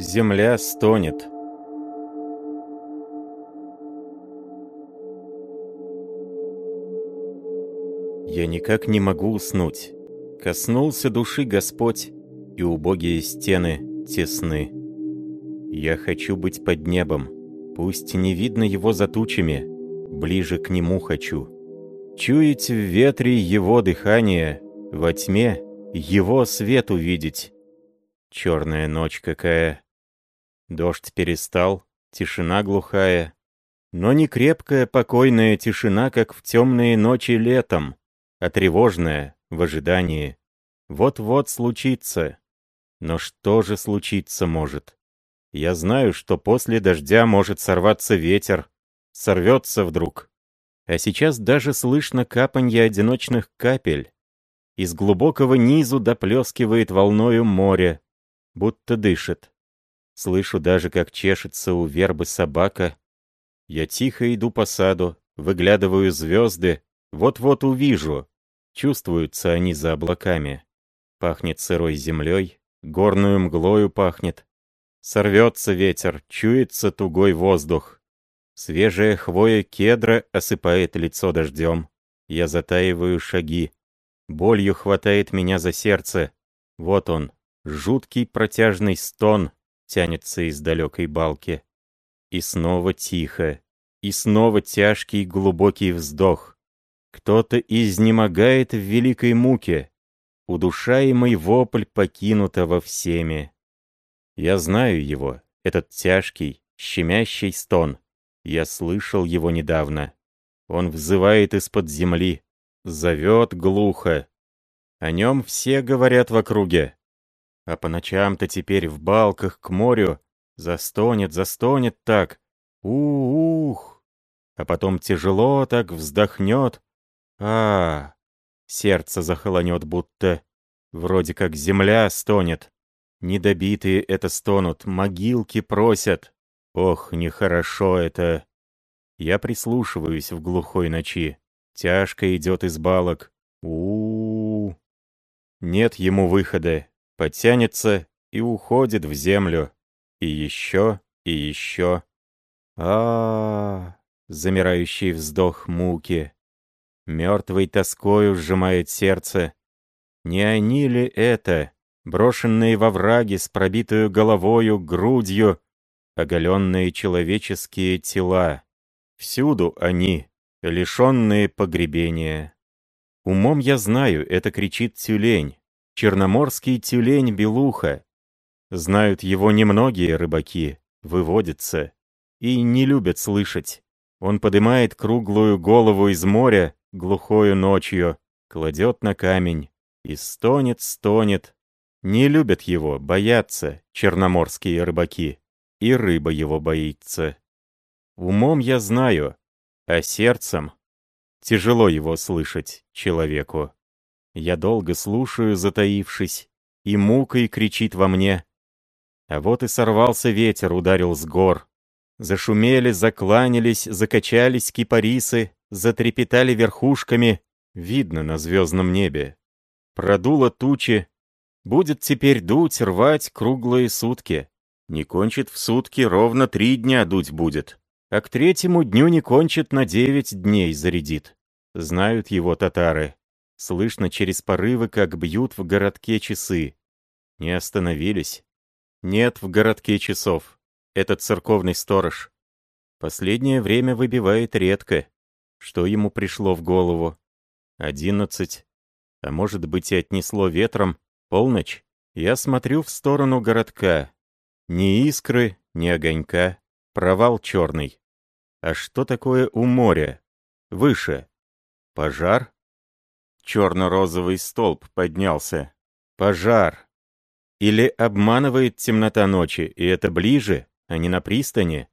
Земля стонет. Я никак не могу уснуть. Коснулся души Господь, и убогие стены тесны. Я хочу быть под небом, пусть не видно его за тучами, ближе к нему хочу. Чуять в ветре его дыхание, во тьме его свет увидеть. Черная ночь какая. Дождь перестал, тишина глухая. Но не крепкая, покойная тишина, как в темные ночи летом, а тревожная, в ожидании. Вот-вот случится. Но что же случиться может? Я знаю, что после дождя может сорваться ветер, сорвется вдруг. А сейчас даже слышно капанье одиночных капель. Из глубокого низу доплескивает волною море, будто дышит. Слышу даже, как чешется у вербы собака. Я тихо иду по саду, выглядываю звезды, вот-вот увижу. Чувствуются они за облаками. Пахнет сырой землей, горную мглою пахнет. Сорвется ветер, чуется тугой воздух. Свежая хвоя кедра осыпает лицо дождем. Я затаиваю шаги. Болью хватает меня за сердце. Вот он, жуткий протяжный стон, тянется из далекой балки. И снова тихо. И снова тяжкий глубокий вздох. Кто-то изнемогает в великой муке. Удушаемый вопль покинутого всеми. Я знаю его, этот тяжкий, щемящий стон. Я слышал его недавно. Он взывает из-под земли, зовет глухо. О нем все говорят в округе. А по ночам-то теперь в балках к морю застонет, застонет так. У-ух! А потом тяжело так вздохнет. А, -а, -а сердце захолонет будто. Вроде как земля стонет. Недобитые это стонут, могилки просят. Ох, нехорошо это. Я прислушиваюсь в глухой ночи. Тяжко идет из балок. у у, -у. Нет ему выхода. Подтянется и уходит в землю. И еще, и еще. а а, -а Замирающий вздох муки. Мертвой тоскою сжимает сердце. Не они ли это, брошенные во враги с пробитую головою, грудью, оголенные человеческие тела. Всюду они, лишенные погребения. Умом я знаю, это кричит тюлень, черноморский тюлень-белуха. Знают его немногие рыбаки, выводятся и не любят слышать. Он поднимает круглую голову из моря глухою ночью, кладет на камень и стонет, стонет, не любят его, боятся черноморские рыбаки, и рыба его боится. Умом я знаю, а сердцем тяжело его слышать человеку. Я долго слушаю, затаившись, и мукой кричит во мне. А вот и сорвался ветер, ударил с гор. Зашумели, закланялись, закачались кипарисы, затрепетали верхушками, видно на звездном небе. Продуло тучи, Будет теперь дуть, рвать круглые сутки. Не кончит в сутки, ровно три дня дуть будет. А к третьему дню не кончит, на девять дней зарядит. Знают его татары. Слышно через порывы, как бьют в городке часы. Не остановились. Нет в городке часов. Этот церковный сторож. Последнее время выбивает редко. Что ему пришло в голову? Одиннадцать. А может быть и отнесло ветром, Полночь. Я смотрю в сторону городка. Ни искры, ни огонька. Провал черный. А что такое у моря? Выше. Пожар? Черно-розовый столб поднялся. Пожар. Или обманывает темнота ночи, и это ближе, а не на пристани?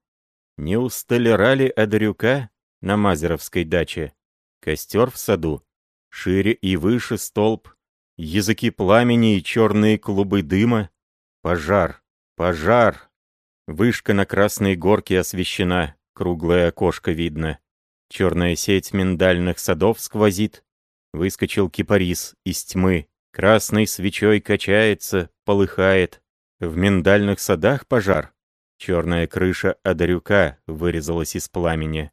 Не у столяра ли Адарюка на Мазеровской даче? Костер в саду. Шире и выше столб, Языки пламени и черные клубы дыма. Пожар, пожар. Вышка на красной горке освещена, круглое окошко видно. Черная сеть миндальных садов сквозит. Выскочил кипарис из тьмы. Красной свечой качается, полыхает. В миндальных садах пожар. Черная крыша Адарюка вырезалась из пламени.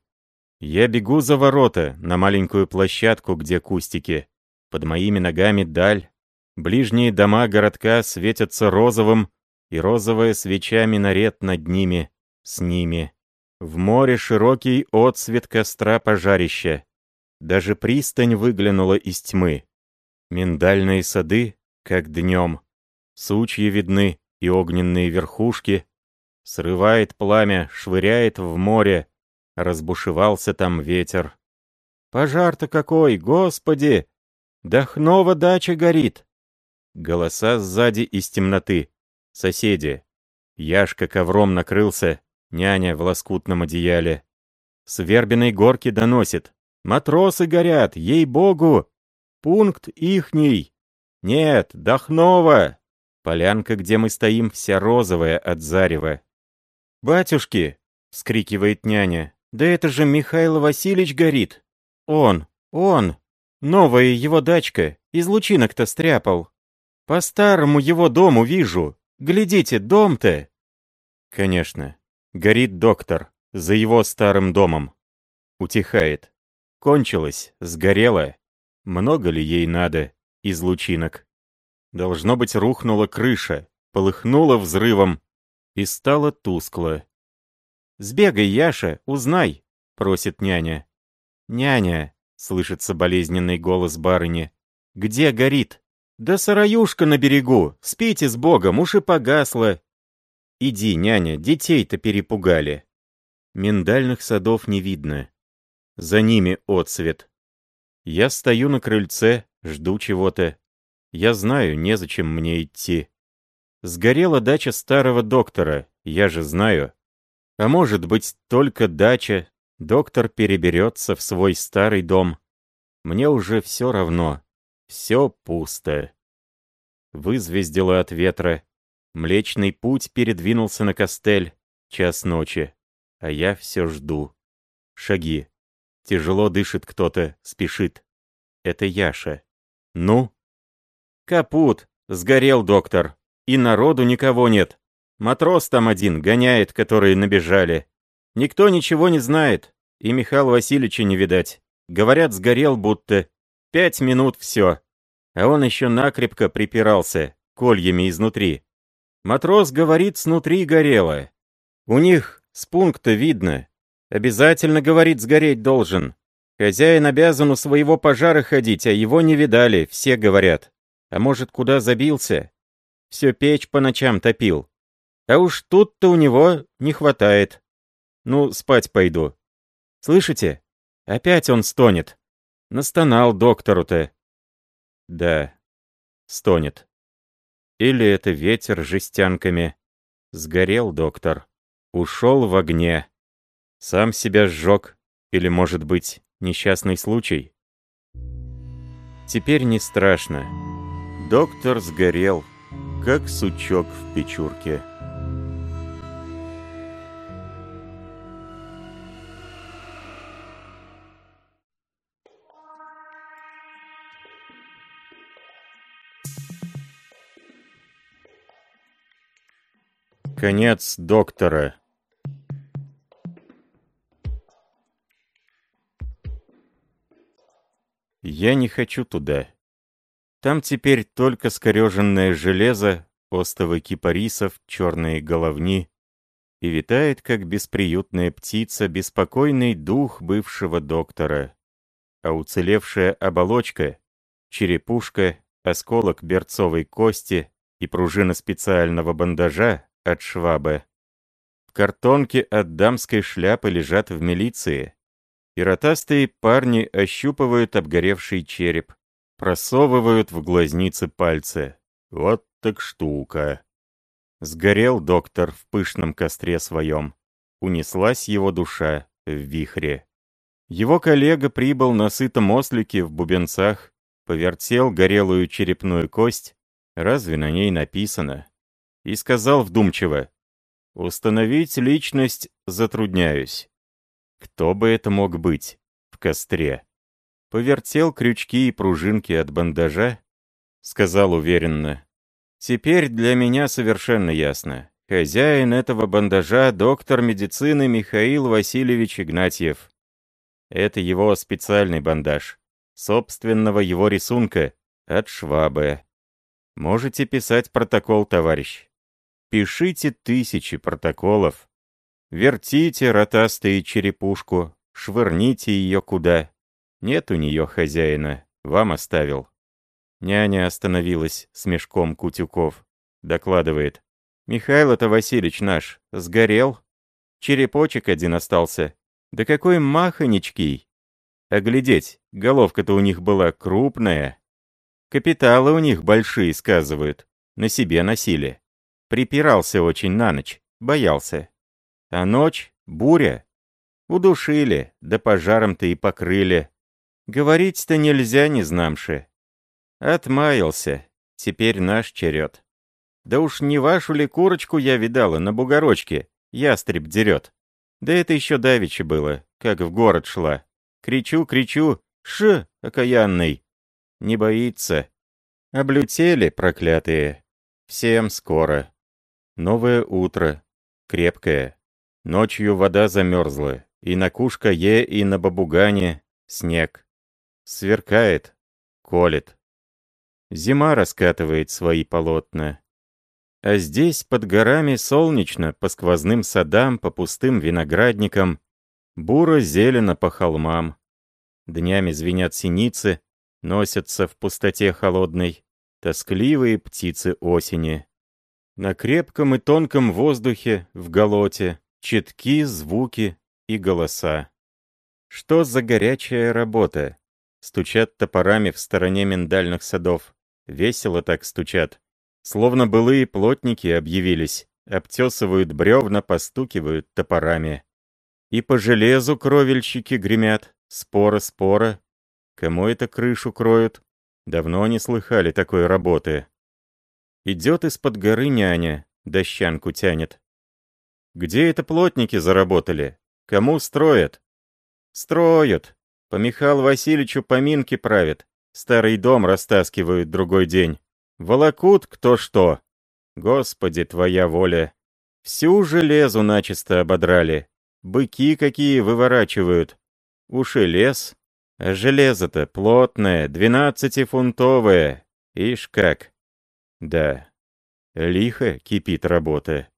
Я бегу за ворота, на маленькую площадку, где кустики. Под моими ногами даль. Ближние дома городка светятся розовым, и розовая свеча минарет над ними, с ними. В море широкий отсвет костра пожарища. Даже пристань выглянула из тьмы. Миндальные сады, как днем. Сучьи видны и огненные верхушки. Срывает пламя, швыряет в море. Разбушевался там ветер. «Пожар-то какой, господи! Дахнова дача горит!» Голоса сзади из темноты. Соседи. Яшка ковром накрылся, няня в лоскутном одеяле. С Вербиной горки доносит. «Матросы горят, ей-богу! Пункт ихний! Нет, Дахнова!» Полянка, где мы стоим, вся розовая от зарева. «Батюшки!» — вскрикивает няня. «Да это же Михаил Васильевич горит! Он! Он! Новая его дачка! Из лучинок-то стряпал! По старому его дому вижу! Глядите, дом-то!» Конечно. Горит доктор. За его старым домом. Утихает. Кончилось. Сгорело. Много ли ей надо из лучинок? Должно быть, рухнула крыша, полыхнула взрывом и стало тускло. «Сбегай, Яша, узнай!» — просит няня. «Няня!» — слышится болезненный голос барыни. «Где горит?» «Да сараюшка на берегу! Спите с Богом, уж и погасло!» «Иди, няня, детей-то перепугали!» Миндальных садов не видно. За ними отсвет. Я стою на крыльце, жду чего-то. Я знаю, незачем мне идти. Сгорела дача старого доктора, я же знаю. А может быть, только дача, доктор переберется в свой старый дом. Мне уже все равно. Все пусто. Вызвездило от ветра. Млечный путь передвинулся на костель. Час ночи. А я все жду. Шаги. Тяжело дышит кто-то, спешит. Это Яша. Ну? Капут. Сгорел доктор. И народу никого нет. Матрос там один, гоняет, которые набежали. Никто ничего не знает. И Михаила Васильевича не видать. Говорят, сгорел будто. Пять минут все. А он еще накрепко припирался, кольями изнутри. Матрос говорит, снутри горело. У них с пункта видно. Обязательно, говорит, сгореть должен. Хозяин обязан у своего пожара ходить, а его не видали, все говорят. А может, куда забился? Все печь по ночам топил. А уж тут-то у него не хватает. Ну, спать пойду. Слышите? Опять он стонет. Настонал доктору-то. Да, стонет. Или это ветер жестянками. Сгорел доктор. Ушел в огне. Сам себя сжег. Или, может быть, несчастный случай? Теперь не страшно. Доктор сгорел, как сучок в печурке. Конец доктора. Я не хочу туда. Там теперь только скореженное железо, остовы кипарисов, черные головни. И витает, как бесприютная птица, беспокойный дух бывшего доктора. А уцелевшая оболочка, черепушка, осколок берцовой кости и пружина специального бандажа от швабы. В картонке от дамской шляпы лежат в милиции. И ротастые парни ощупывают обгоревший череп, просовывают в глазницы пальцы. Вот так штука. Сгорел доктор в пышном костре своем. Унеслась его душа в вихре. Его коллега прибыл на сытом ослике в бубенцах, повертел горелую черепную кость. Разве на ней написано? и сказал вдумчиво, «Установить личность затрудняюсь. Кто бы это мог быть в костре?» Повертел крючки и пружинки от бандажа, сказал уверенно, Теперь для меня совершенно ясно. Хозяин этого бандажа — доктор медицины Михаил Васильевич Игнатьев. Это его специальный бандаж. Собственного его рисунка. От Швабы. Можете писать протокол, товарищ. Пишите тысячи протоколов. Вертите ротастые черепушку, швырните ее куда. Нет у нее хозяина, вам оставил. Няня остановилась с мешком кутюков. Докладывает. Михаил-то Васильевич наш, сгорел. Черепочек один остался. Да какой махонечкий. Оглядеть, головка-то у них была крупная. Капиталы у них большие, сказывают. На себе носили. Припирался очень на ночь, боялся. А ночь — буря. Удушили, да пожаром-то и покрыли. Говорить-то нельзя, не знамши. Отмаялся, теперь наш черед. Да уж не вашу ли курочку я видала на бугорочке, ястреб дерет. Да это еще давеча было, как в город шла. Кричу, кричу, ш, окаянный. Не боится. Облютели, проклятые. Всем скоро. Новое утро. Крепкое. Ночью вода замерзла. И на Кушкае, и на Бабугане снег. Сверкает, колет. Зима раскатывает свои полотна. А здесь под горами солнечно, по сквозным садам, по пустым виноградникам, буро-зелено по холмам. Днями звенят синицы, носятся в пустоте холодной, тоскливые птицы осени. На крепком и тонком воздухе, в голоте, четки, звуки и голоса. Что за горячая работа? Стучат топорами в стороне миндальных садов. Весело так стучат. Словно былые плотники объявились, обтесывают бревна, постукивают топорами. И по железу кровельщики гремят, спора-спора. Кому это крышу кроют? Давно не слыхали такой работы. Идет из-под горы няня, дощанку тянет. Где это плотники заработали? Кому строят? Строят. По Михаилу Васильевичу поминки правят. Старый дом растаскивают другой день. Волокут кто что. Господи, твоя воля. Всю железу начисто ободрали. Быки какие выворачивают. Уши лес. А железо-то плотное, двенадцатифунтовое. Ишь как. Да. Лихо кипит работа.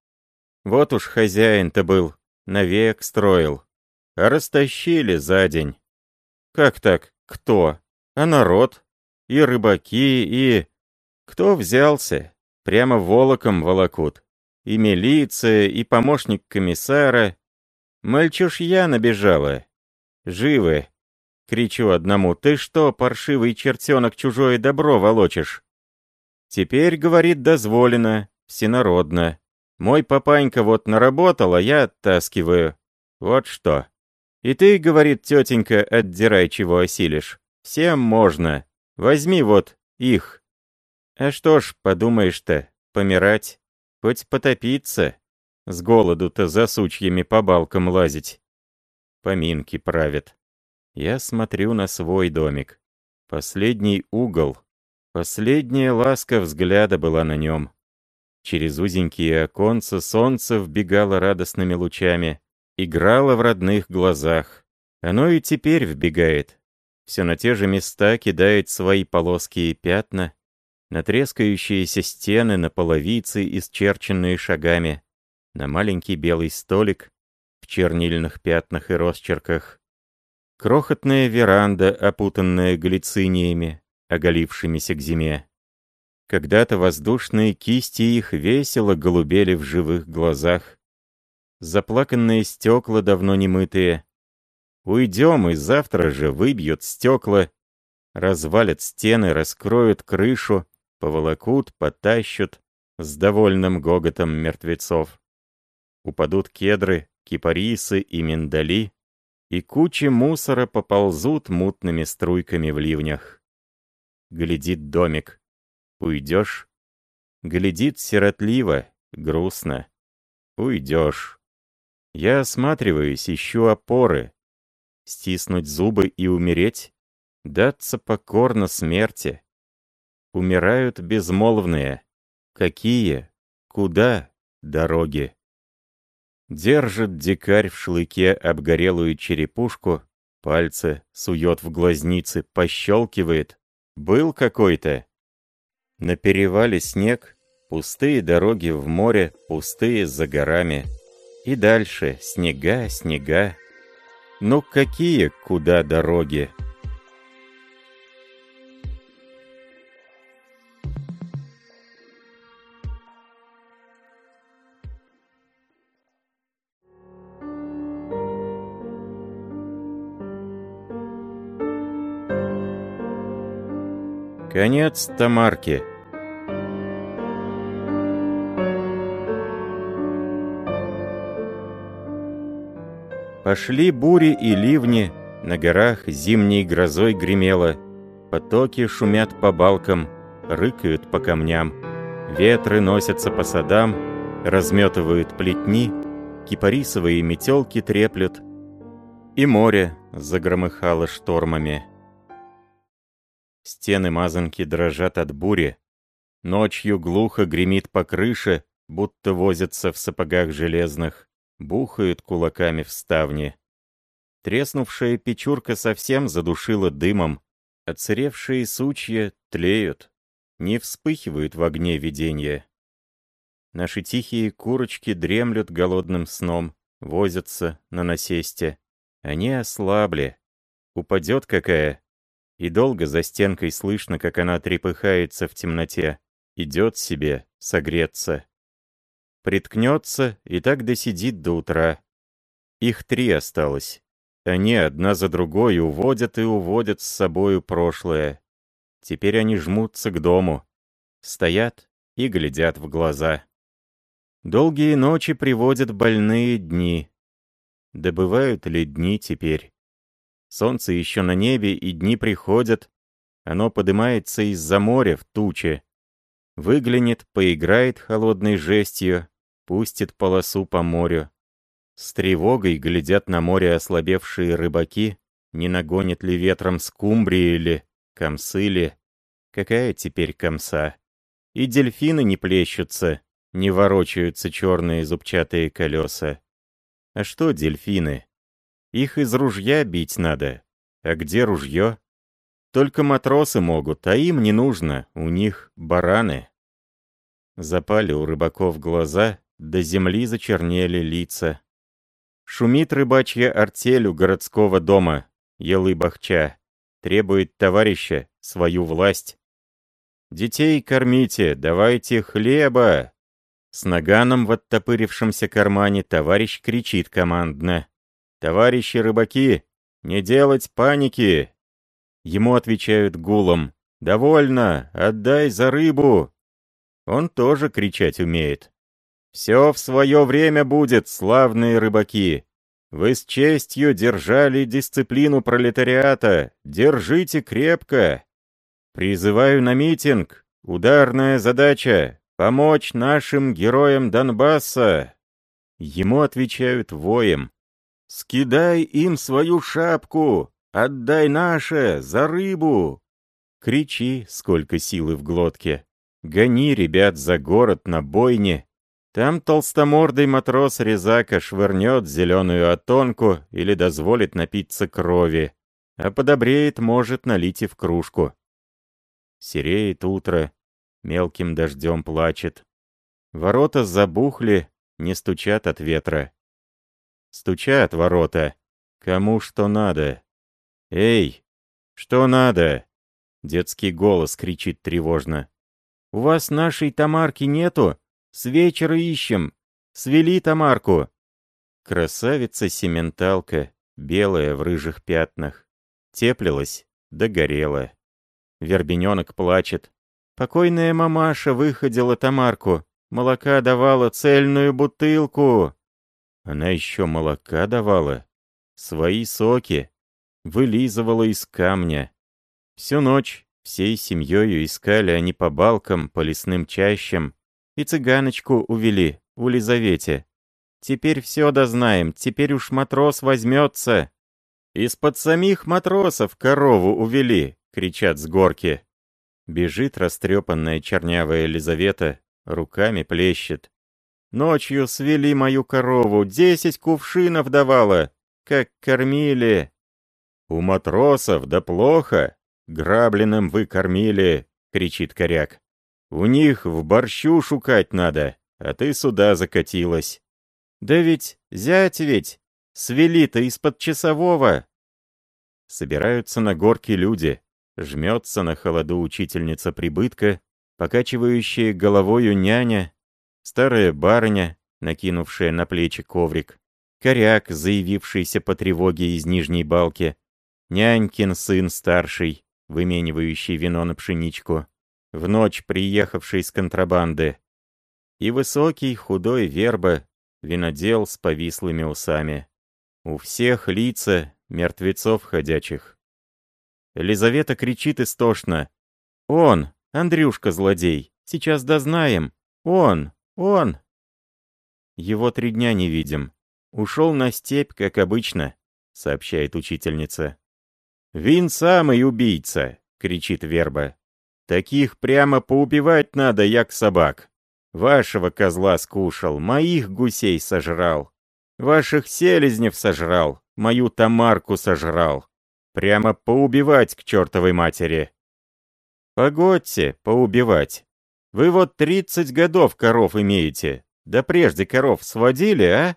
Вот уж хозяин-то был, навек строил. А растащили за день. Как так? Кто? А народ? И рыбаки, и... Кто взялся? Прямо волоком волокут. И милиция, и помощник комиссара. Мальчушья набежала. Живы. Кричу одному, ты что, паршивый чертенок, чужое добро волочишь? Теперь, говорит, дозволено, всенародно. Мой папанька вот наработал, а я оттаскиваю. Вот что. И ты, говорит тетенька, отдирай, чего осилишь. Всем можно. Возьми вот их. А что ж, подумаешь-то, помирать, хоть потопиться, с голоду-то за сучьями по балкам лазить. Поминки правят. Я смотрю на свой домик. Последний угол. Последняя ласка взгляда была на нем. Через узенькие оконца солнце вбегало радостными лучами, играло в родных глазах. Оно и теперь вбегает. Все на те же места кидает свои полоски и пятна, на трескающиеся стены, на половицы, исчерченные шагами, на маленький белый столик в чернильных пятнах и росчерках. Крохотная веранда, опутанная глициниями, оголившимися к зиме. Когда-то воздушные кисти их весело голубели в живых глазах. Заплаканные стекла давно не мытые. Уйдем, и завтра же выбьют стекла, развалят стены, раскроют крышу, поволокут, потащут с довольным гоготом мертвецов. Упадут кедры, кипарисы и миндали, и кучи мусора поползут мутными струйками в ливнях. Глядит домик. Уйдешь? Глядит сиротливо, грустно. Уйдешь. Я осматриваюсь, ищу опоры. Стиснуть зубы и умереть? Даться покорно смерти. Умирают безмолвные. какие, куда дороги? Держит дикарь в шлыке обгорелую черепушку, пальцы сует в глазницы, пощелкивает. Был какой-то. На перевале снег, пустые дороги в море, пустые за горами. И дальше снега, снега. Ну какие, куда дороги? Конец Тамарки. Пошли бури и ливни, на горах зимней грозой гремело, потоки шумят по балкам, рыкают по камням, ветры носятся по садам, разметывают плетни, кипарисовые метелки треплют, и море загромыхало штормами. Стены мазанки дрожат от бури. Ночью глухо гремит по крыше, будто возятся в сапогах железных, бухают кулаками в ставни. Треснувшая печурка совсем задушила дымом. Отсыревшие сучья тлеют, не вспыхивают в огне видения. Наши тихие курочки дремлют голодным сном, возятся на насесте. Они ослабли. Упадет какая, и долго за стенкой слышно, как она трепыхается в темноте, идет себе согреться. Приткнется и так досидит до утра. Их три осталось. Они одна за другой уводят и уводят с собою прошлое. Теперь они жмутся к дому. Стоят и глядят в глаза. Долгие ночи приводят больные дни. Добывают ли дни теперь? Солнце еще на небе, и дни приходят. Оно поднимается из-за моря в тучи. Выглянет, поиграет холодной жестью, пустит полосу по морю. С тревогой глядят на море ослабевшие рыбаки, не нагонит ли ветром скумбрии или комсы ли. Какая теперь комса? И дельфины не плещутся, не ворочаются черные зубчатые колеса. А что дельфины? Их из ружья бить надо. А где ружье? Только матросы могут, а им не нужно, у них бараны. Запали у рыбаков глаза, до земли зачернели лица. Шумит рыбачья артель у городского дома, елы-бахча, требует товарища свою власть. «Детей кормите, давайте хлеба!» С наганом в оттопырившемся кармане товарищ кричит командно. «Товарищи рыбаки, не делать паники!» Ему отвечают гулом. «Довольно! Отдай за рыбу!» Он тоже кричать умеет. «Все в свое время будет, славные рыбаки! Вы с честью держали дисциплину пролетариата! Держите крепко! Призываю на митинг! Ударная задача! Помочь нашим героям Донбасса!» Ему отвечают воем. «Скидай им свою шапку! Отдай наше за рыбу!» Кричи, сколько силы в глотке. Гони ребят за город на бойне. Там толстомордый матрос Резака швырнет зеленую отонку или дозволит напиться крови, а подобреет, может налить и в кружку. Сереет утро, мелким дождем плачет. Ворота забухли, не стучат от ветра. Стучат ворота. Кому что надо. «Эй, что надо?» Детский голос кричит тревожно. «У вас нашей Тамарки нету? С вечера ищем. Свели Тамарку!» Красавица-сементалка, белая в рыжих пятнах. Теплилась, догорела. Вербененок плачет. Покойная мамаша выходила Тамарку. Молока давала цельную бутылку. Она еще молока давала, свои соки, вылизывала из камня. Всю ночь всей семьей искали они по балкам, по лесным чащам, и цыганочку увели у Лизавете. Теперь все дознаем, теперь уж матрос возьмется. Из-под самих матросов корову увели, кричат с горки. Бежит растрепанная чернявая Лизавета, руками плещет. Ночью свели мою корову, десять кувшинов давала, как кормили. У матросов да плохо, грабленным вы кормили, кричит коряк. У них в борщу шукать надо, а ты сюда закатилась. Да ведь, зять ведь, свели-то из-под часового. Собираются на горке люди, жмется на холоду учительница прибытка, покачивающая головою няня, старая барыня, накинувшая на плечи коврик, коряк, заявившийся по тревоге из нижней балки, нянькин сын старший, выменивающий вино на пшеничку, в ночь приехавший с контрабанды, и высокий, худой верба, винодел с повислыми усами. У всех лица мертвецов ходячих. Елизавета кричит истошно. «Он! Андрюшка-злодей! Сейчас дознаем! Он! Он!» «Его три дня не видим. Ушел на степь, как обычно», — сообщает учительница. «Вин самый убийца!» — кричит Верба. «Таких прямо поубивать надо, як собак. Вашего козла скушал, моих гусей сожрал, ваших селезнев сожрал, мою Тамарку сожрал. Прямо поубивать к чертовой матери!» «Погодьте, поубивать. Вы вот тридцать годов коров имеете. Да прежде коров сводили, а?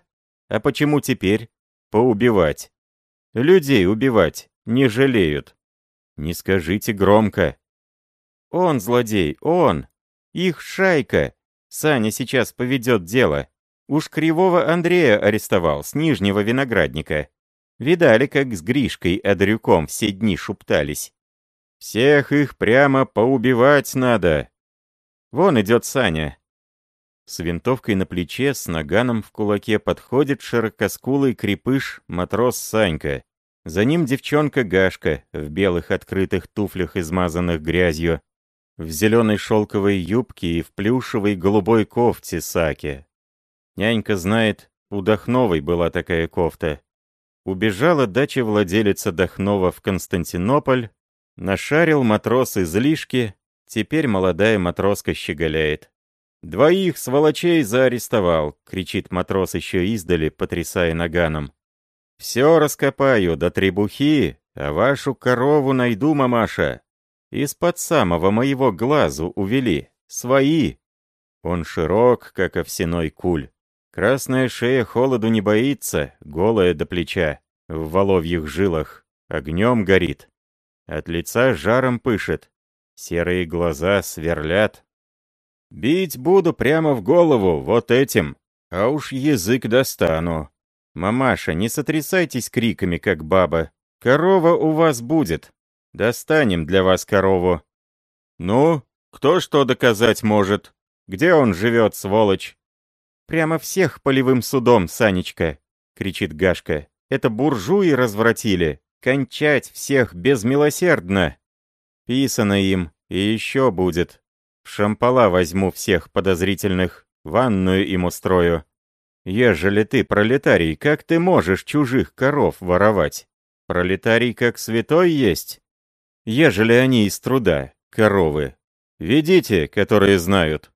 А почему теперь? Поубивать. Людей убивать не жалеют. Не скажите громко. Он злодей, он. Их шайка. Саня сейчас поведет дело. Уж Кривого Андрея арестовал с Нижнего Виноградника. Видали, как с Гришкой Адрюком все дни шуптались. Всех их прямо поубивать надо. Вон идет Саня. С винтовкой на плече, с наганом в кулаке подходит широкоскулый крепыш матрос Санька. За ним девчонка Гашка в белых открытых туфлях, измазанных грязью, в зеленой шелковой юбке и в плюшевой голубой кофте саке. Нянька знает, у Дахновой была такая кофта. Убежала дача владелица Дахнова в Константинополь, нашарил матрос излишки, теперь молодая матроска щеголяет. «Двоих сволочей заарестовал!» — кричит матрос еще издали, потрясая наганом. Все раскопаю до требухи, а вашу корову найду, мамаша. Из-под самого моего глазу увели. Свои. Он широк, как овсяной куль. Красная шея холоду не боится, голая до плеча, в воловьих жилах. Огнем горит. От лица жаром пышет. Серые глаза сверлят. Бить буду прямо в голову, вот этим. А уж язык достану. «Мамаша, не сотрясайтесь криками, как баба. Корова у вас будет. Достанем для вас корову». «Ну, кто что доказать может? Где он живет, сволочь?» «Прямо всех полевым судом, Санечка!» — кричит Гашка. «Это буржуи развратили. Кончать всех безмилосердно!» Писано им, и еще будет. В шампала возьму всех подозрительных, ванную им устрою. Ежели ты пролетарий, как ты можешь чужих коров воровать? Пролетарий как святой есть? Ежели они из труда, коровы. Ведите, которые знают.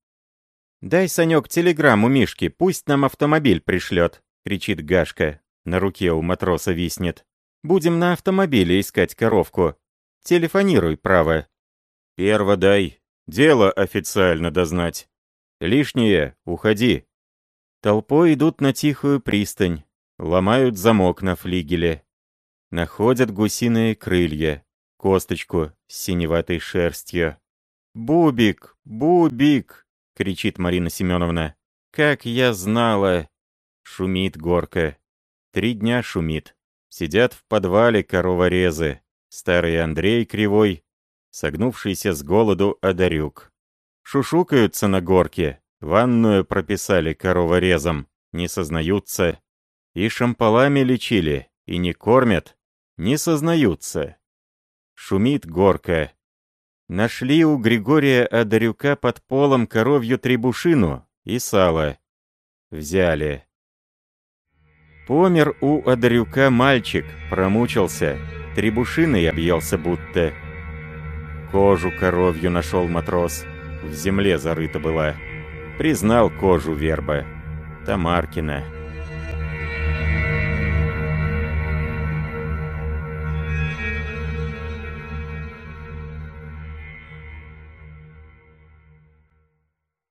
«Дай, Санек, телеграмму Мишке, пусть нам автомобиль пришлет», — кричит Гашка. На руке у матроса виснет. «Будем на автомобиле искать коровку. Телефонируй, право». «Перво дай. Дело официально дознать. Лишнее, уходи». Толпой идут на тихую пристань, ломают замок на флигеле. Находят гусиные крылья, косточку с синеватой шерстью. «Бубик! Бубик!» — кричит Марина Семеновна. «Как я знала!» Шумит горка. Три дня шумит. Сидят в подвале короворезы. Старый Андрей кривой, согнувшийся с голоду Одарюк. Шушукаются на горке, Ванную прописали короворезом, не сознаются. И шампалами лечили, и не кормят, не сознаются. Шумит горка. Нашли у Григория Одарюка под полом коровью требушину и сало. Взяли. Помер у Одарюка мальчик, промучился, требушиной объелся будто. Кожу коровью нашел матрос, в земле зарыта была. Признал кожу верба. Тамаркина.